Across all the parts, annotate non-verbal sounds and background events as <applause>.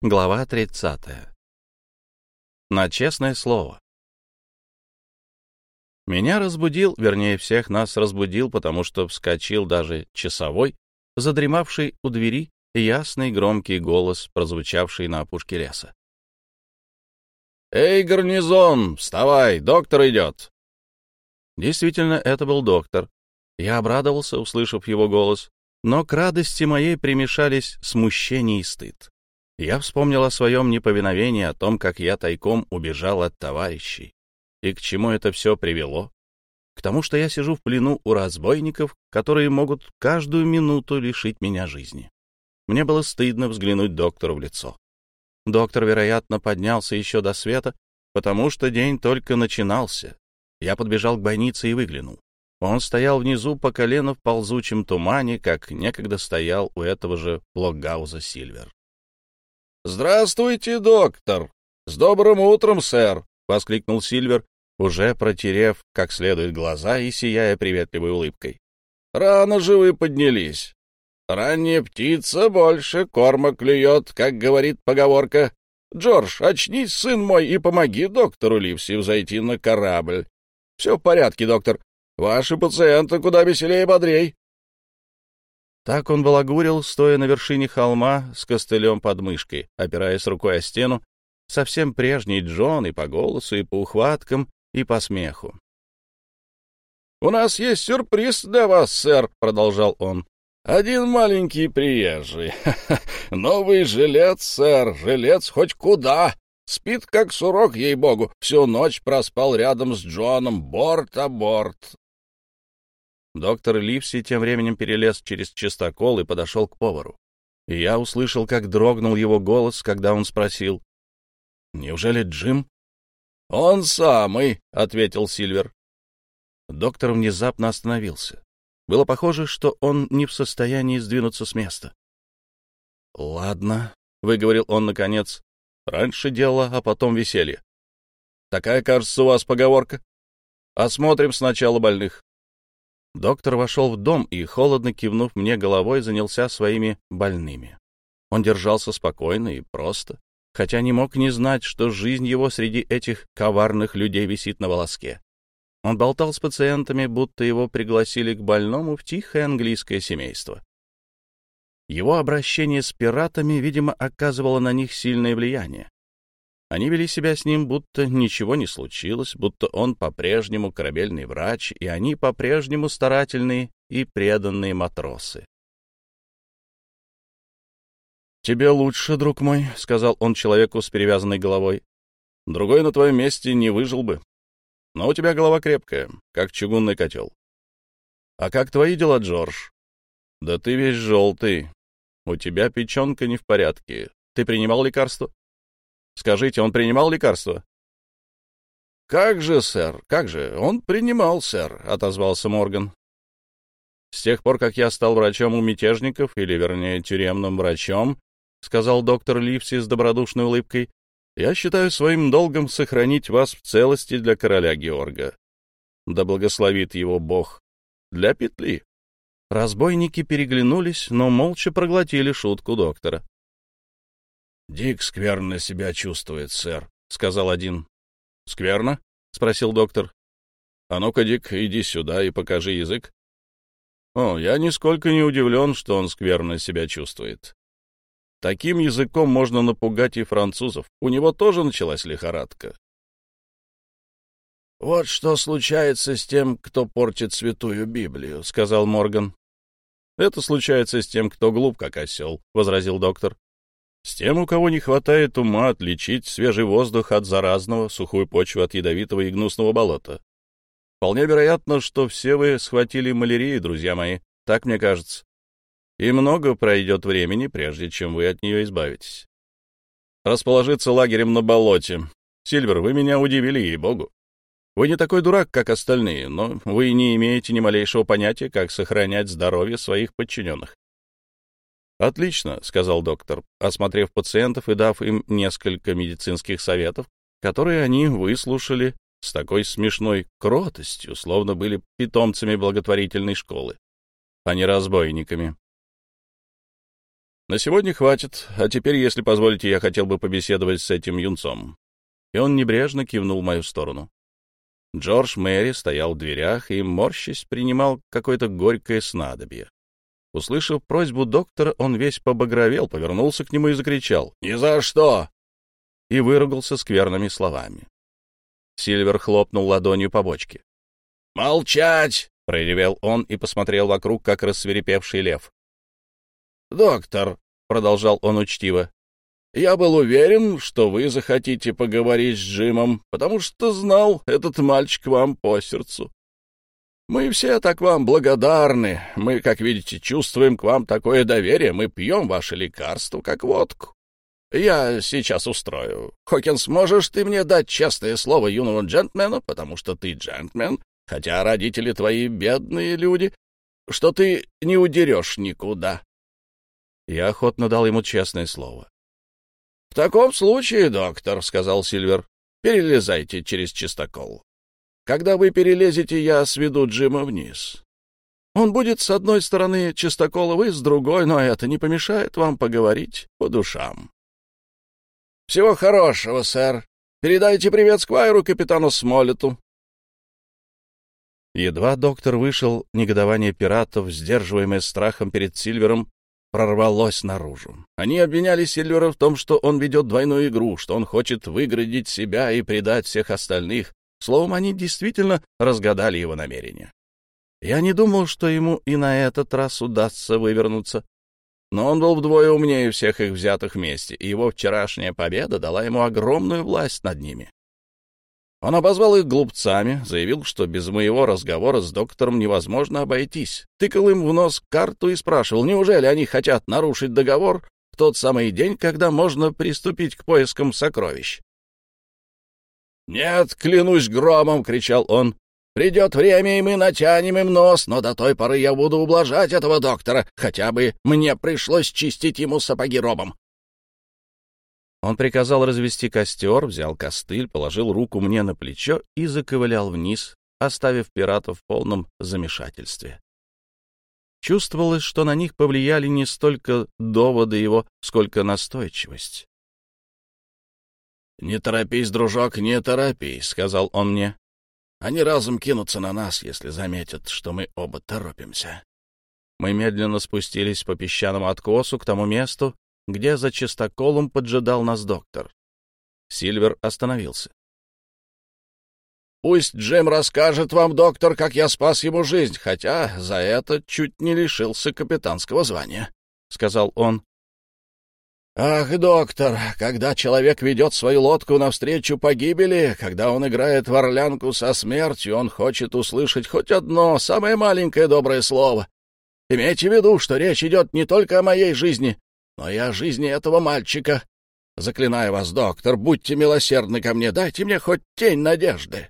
Глава 30. На честное слово. Меня разбудил, вернее, всех нас разбудил, потому что вскочил даже часовой, задремавший у двери, ясный громкий голос, прозвучавший на опушке леса. «Эй, гарнизон, вставай, доктор идет!» Действительно, это был доктор. Я обрадовался, услышав его голос, но к радости моей примешались смущение и стыд. Я вспомнил о своем неповиновении, о том, как я тайком убежал от товарищей. И к чему это все привело? К тому, что я сижу в плену у разбойников, которые могут каждую минуту лишить меня жизни. Мне было стыдно взглянуть доктору в лицо. Доктор, вероятно, поднялся еще до света, потому что день только начинался. Я подбежал к бойнице и выглянул. Он стоял внизу по колено в ползучем тумане, как некогда стоял у этого же Блокгауза Сильвер. «Здравствуйте, доктор! С добрым утром, сэр!» — воскликнул Сильвер, уже протерев как следует глаза и сияя приветливой улыбкой. «Рано же вы поднялись. Ранняя птица больше корма клюет, как говорит поговорка. Джордж, очнись, сын мой, и помоги доктору Ливси взойти на корабль. Все в порядке, доктор. Ваши пациенты куда веселее и бодрей. Так он балагурил, стоя на вершине холма с костылем под мышкой, опираясь рукой о стену, совсем прежний Джон и по голосу, и по ухваткам, и по смеху. «У нас есть сюрприз для вас, сэр», — продолжал он. «Один маленький приезжий. <laughs> Новый жилец, сэр, жилец хоть куда. Спит, как сурок, ей-богу. Всю ночь проспал рядом с Джоном, борт о борт. Доктор Ливси тем временем перелез через чистокол и подошел к повару. И я услышал, как дрогнул его голос, когда он спросил. «Неужели Джим?» «Он самый», — ответил Сильвер. Доктор внезапно остановился. Было похоже, что он не в состоянии сдвинуться с места. «Ладно», — выговорил он наконец. «Раньше дело, а потом веселье. Такая, кажется, у вас поговорка. Осмотрим сначала больных. Доктор вошел в дом и, холодно кивнув мне головой, занялся своими больными. Он держался спокойно и просто, хотя не мог не знать, что жизнь его среди этих коварных людей висит на волоске. Он болтал с пациентами, будто его пригласили к больному в тихое английское семейство. Его обращение с пиратами, видимо, оказывало на них сильное влияние. Они вели себя с ним, будто ничего не случилось, будто он по-прежнему корабельный врач, и они по-прежнему старательные и преданные матросы. «Тебе лучше, друг мой», — сказал он человеку с перевязанной головой. «Другой на твоем месте не выжил бы. Но у тебя голова крепкая, как чугунный котел. А как твои дела, Джордж? Да ты весь желтый. У тебя печенка не в порядке. Ты принимал лекарство?» Скажите, он принимал лекарства? — Как же, сэр, как же, он принимал, сэр, — отозвался Морган. — С тех пор, как я стал врачом у мятежников, или, вернее, тюремным врачом, — сказал доктор Ливси с добродушной улыбкой, — я считаю своим долгом сохранить вас в целости для короля Георга. Да благословит его Бог. Для петли. Разбойники переглянулись, но молча проглотили шутку доктора. — Дик скверно себя чувствует, сэр, — сказал один. — Скверно? — спросил доктор. — А ну-ка, Дик, иди сюда и покажи язык. О, я нисколько не удивлен, что он скверно себя чувствует. Таким языком можно напугать и французов. У него тоже началась лихорадка. — Вот что случается с тем, кто портит святую Библию, — сказал Морган. — Это случается с тем, кто глуп, как осел, — возразил доктор. С тем, у кого не хватает ума отличить свежий воздух от заразного, сухую почву от ядовитого и гнусного болота. Вполне вероятно, что все вы схватили малярию, друзья мои, так мне кажется. И много пройдет времени, прежде чем вы от нее избавитесь. Расположиться лагерем на болоте. Сильвер, вы меня удивили, ей-богу. Вы не такой дурак, как остальные, но вы не имеете ни малейшего понятия, как сохранять здоровье своих подчиненных. «Отлично», — сказал доктор, осмотрев пациентов и дав им несколько медицинских советов, которые они выслушали с такой смешной кротостью, словно были питомцами благотворительной школы, а не разбойниками. На сегодня хватит, а теперь, если позволите, я хотел бы побеседовать с этим юнцом. И он небрежно кивнул в мою сторону. Джордж Мэри стоял в дверях и, морщись, принимал какое-то горькое снадобье. Услышав просьбу доктора, он весь побагровел, повернулся к нему и закричал «Ни за что!» и выругался скверными словами. Сильвер хлопнул ладонью по бочке. «Молчать!» — проревел он и посмотрел вокруг, как рассверепевший лев. «Доктор», — продолжал он учтиво, — «я был уверен, что вы захотите поговорить с Джимом, потому что знал, этот мальчик вам по сердцу. Мы все так вам благодарны. Мы, как видите, чувствуем к вам такое доверие. Мы пьем ваше лекарство, как водку. Я сейчас устрою. Хокинс, можешь ты мне дать честное слово юного джентльмена, потому что ты джентльмен, хотя родители твои бедные люди, что ты не удерешь никуда?» Я охотно дал ему честное слово. — В таком случае, доктор, — сказал Сильвер, — перелезайте через чистокол. Когда вы перелезете, я сведу Джима вниз. Он будет с одной стороны чистокола, вы с другой, но это не помешает вам поговорить по душам. — Всего хорошего, сэр. Передайте привет Сквайру, капитану Смолету. Едва доктор вышел, негодование пиратов, сдерживаемое страхом перед Сильвером, прорвалось наружу. Они обвиняли Сильвера в том, что он ведет двойную игру, что он хочет выградить себя и предать всех остальных, Словом, они действительно разгадали его намерения. Я не думал, что ему и на этот раз удастся вывернуться. Но он был вдвое умнее всех их взятых вместе, и его вчерашняя победа дала ему огромную власть над ними. Он обозвал их глупцами, заявил, что без моего разговора с доктором невозможно обойтись, тыкал им в нос карту и спрашивал, неужели они хотят нарушить договор в тот самый день, когда можно приступить к поискам сокровищ. «Нет, клянусь громом!» — кричал он. «Придет время, и мы натянем им нос, но до той поры я буду ублажать этого доктора, хотя бы мне пришлось чистить ему сапоги робом». Он приказал развести костер, взял костыль, положил руку мне на плечо и заковылял вниз, оставив пиратов в полном замешательстве. Чувствовалось, что на них повлияли не столько доводы его, сколько настойчивость. «Не торопись, дружок, не торопись», — сказал он мне. «Они разом кинутся на нас, если заметят, что мы оба торопимся». Мы медленно спустились по песчаному откосу к тому месту, где за чистоколом поджидал нас доктор. Сильвер остановился. «Пусть Джим расскажет вам, доктор, как я спас ему жизнь, хотя за это чуть не лишился капитанского звания», — сказал он. «Ах, доктор, когда человек ведет свою лодку навстречу погибели, когда он играет в орлянку со смертью, он хочет услышать хоть одно, самое маленькое доброе слово. Имейте в виду, что речь идет не только о моей жизни, но и о жизни этого мальчика. Заклинаю вас, доктор, будьте милосердны ко мне, дайте мне хоть тень надежды».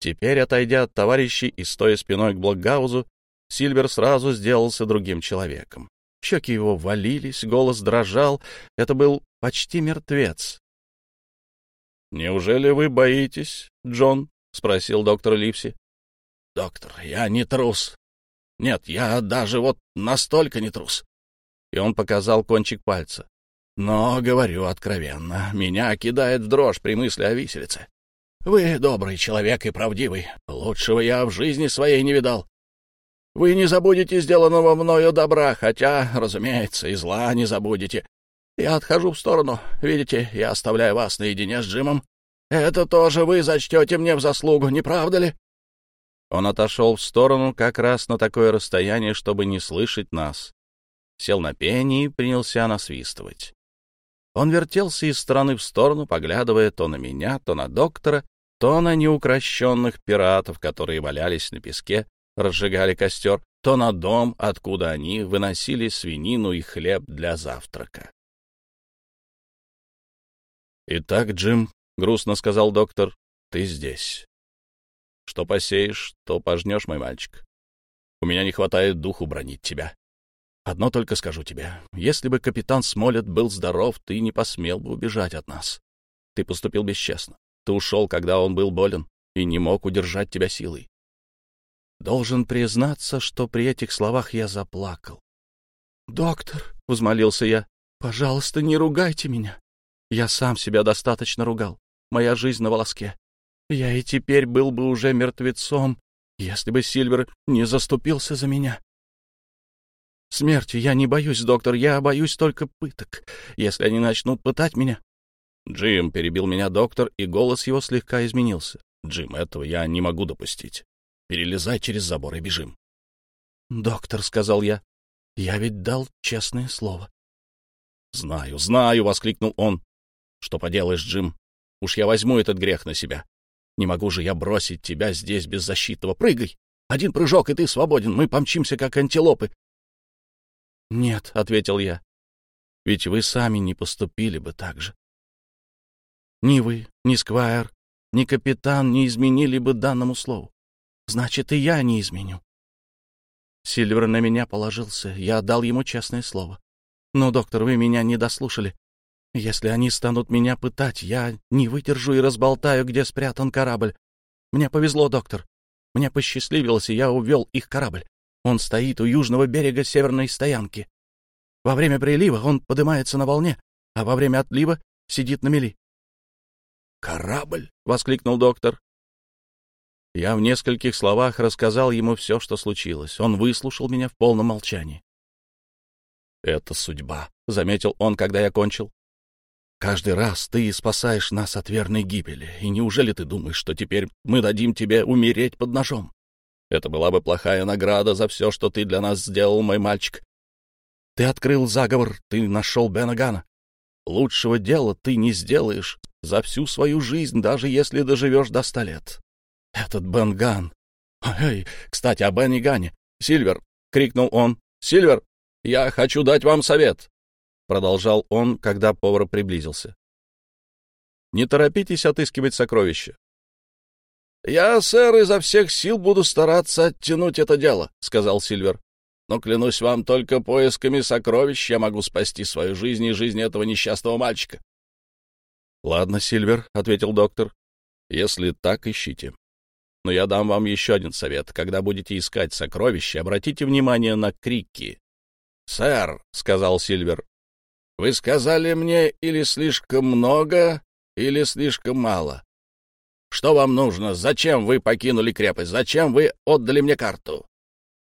Теперь, отойдя от товарищей и стоя спиной к Блокгаузу, Сильвер сразу сделался другим человеком. Щеки его валились, голос дрожал. Это был почти мертвец. «Неужели вы боитесь, Джон?» — спросил доктор Ливси. «Доктор, я не трус. Нет, я даже вот настолько не трус». И он показал кончик пальца. «Но, говорю откровенно, меня кидает в дрожь при мысли о виселице. Вы добрый человек и правдивый. Лучшего я в жизни своей не видал. Вы не забудете сделанного мною добра, хотя, разумеется, и зла не забудете. Я отхожу в сторону. Видите, я оставляю вас наедине с Джимом. Это тоже вы зачтете мне в заслугу, не правда ли?» Он отошел в сторону как раз на такое расстояние, чтобы не слышать нас. Сел на пени и принялся насвистывать. Он вертелся из стороны в сторону, поглядывая то на меня, то на доктора, то на неукрощенных пиратов, которые валялись на песке разжигали костер, то на дом, откуда они выносили свинину и хлеб для завтрака. «Итак, Джим», — грустно сказал доктор, — «ты здесь. Что посеешь, то пожнешь, мой мальчик. У меня не хватает духу бронить тебя. Одно только скажу тебе. Если бы капитан Смолет был здоров, ты не посмел бы убежать от нас. Ты поступил бесчестно. Ты ушел, когда он был болен, и не мог удержать тебя силой. Должен признаться, что при этих словах я заплакал. «Доктор», — взмолился я. «Пожалуйста, не ругайте меня. Я сам себя достаточно ругал. Моя жизнь на волоске. Я и теперь был бы уже мертвецом, если бы Сильвер не заступился за меня. Смерти я не боюсь, доктор, я боюсь только пыток, если они начнут пытать меня. Джим перебил меня доктор, и голос его слегка изменился. Джим, этого я не могу допустить. Перелезай через забор и бежим. Доктор, — сказал я, — я ведь дал честное слово. Знаю, знаю, — воскликнул он. Что поделаешь, Джим? Уж я возьму этот грех на себя. Не могу же я бросить тебя здесь беззащитного. Прыгай! Один прыжок, и ты свободен. Мы помчимся, как антилопы. — Нет, — ответил я, — ведь вы сами не поступили бы так же. Ни вы, ни Сквайр, ни капитан не изменили бы данному слову. Значит, и я не изменю. Сильвер на меня положился, я дал ему честное слово. Но, доктор, вы меня не дослушали. Если они станут меня пытать, я не выдержу и разболтаю, где спрятан корабль. Мне повезло, доктор. Мне посчастливилось, и я увел их корабль. Он стоит у южного берега северной стоянки. Во время прилива он поднимается на волне, а во время отлива сидит на мели. «Корабль!» — воскликнул доктор. Я в нескольких словах рассказал ему все, что случилось. Он выслушал меня в полном молчании. «Это судьба», — заметил он, когда я кончил. «Каждый раз ты спасаешь нас от верной гибели, и неужели ты думаешь, что теперь мы дадим тебе умереть под ножом? Это была бы плохая награда за все, что ты для нас сделал, мой мальчик. Ты открыл заговор, ты нашел Бена Гана. Лучшего дела ты не сделаешь за всю свою жизнь, даже если доживешь до ста лет. Этот Бен Ган... Эй, кстати, о Бене Гане. Сильвер, — крикнул он, — Сильвер, я хочу дать вам совет. Продолжал он, когда повар приблизился. Не торопитесь отыскивать сокровища. «Я, сэр, изо всех сил буду стараться оттянуть это дело», — сказал Сильвер. «Но, клянусь вам, только поисками сокровищ я могу спасти свою жизнь и жизнь этого несчастного мальчика». «Ладно, Сильвер», — ответил доктор. «Если так, ищите. Но я дам вам еще один совет. Когда будете искать сокровища, обратите внимание на крики». «Сэр», — сказал Сильвер, — «вы сказали мне или слишком много, или слишком мало. Что вам нужно? Зачем вы покинули крепость? Зачем вы отдали мне карту?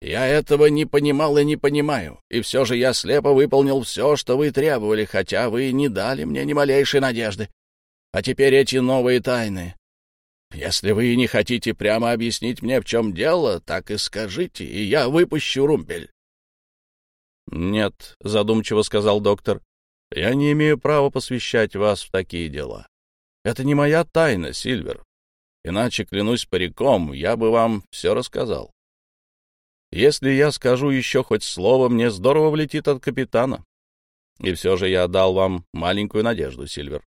Я этого не понимал и не понимаю, и все же я слепо выполнил все, что вы требовали, хотя вы не дали мне ни малейшей надежды. А теперь эти новые тайны. Если вы не хотите прямо объяснить мне, в чем дело, так и скажите, и я выпущу румпель. — Нет, — задумчиво сказал доктор, — я не имею права посвящать вас в такие дела. Это не моя тайна, Сильвер. Иначе, клянусь париком, я бы вам все рассказал. Если я скажу еще хоть слово, мне здорово влетит от капитана. И все же я дал вам маленькую надежду, Сильвер.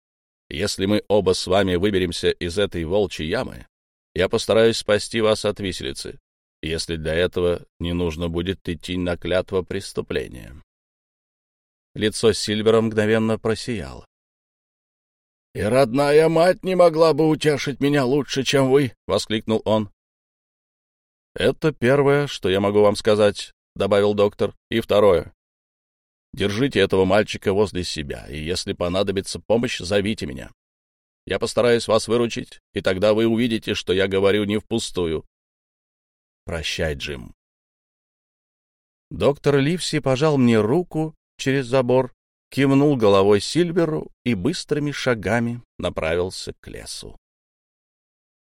Если мы оба с вами выберемся из этой волчьей ямы, я постараюсь спасти вас от виселицы, если для этого не нужно будет идти на клятво преступления. Лицо Сильвера мгновенно просияло. «И родная мать не могла бы утешить меня лучше, чем вы!» — воскликнул он. «Это первое, что я могу вам сказать», — добавил доктор. «И второе. Держите этого мальчика возле себя, и если понадобится помощь, зовите меня. Я постараюсь вас выручить, и тогда вы увидите, что я говорю не впустую. Прощай, Джим». Доктор Ливси пожал мне руку через забор, кивнул головой Сильверу и быстрыми шагами направился к лесу.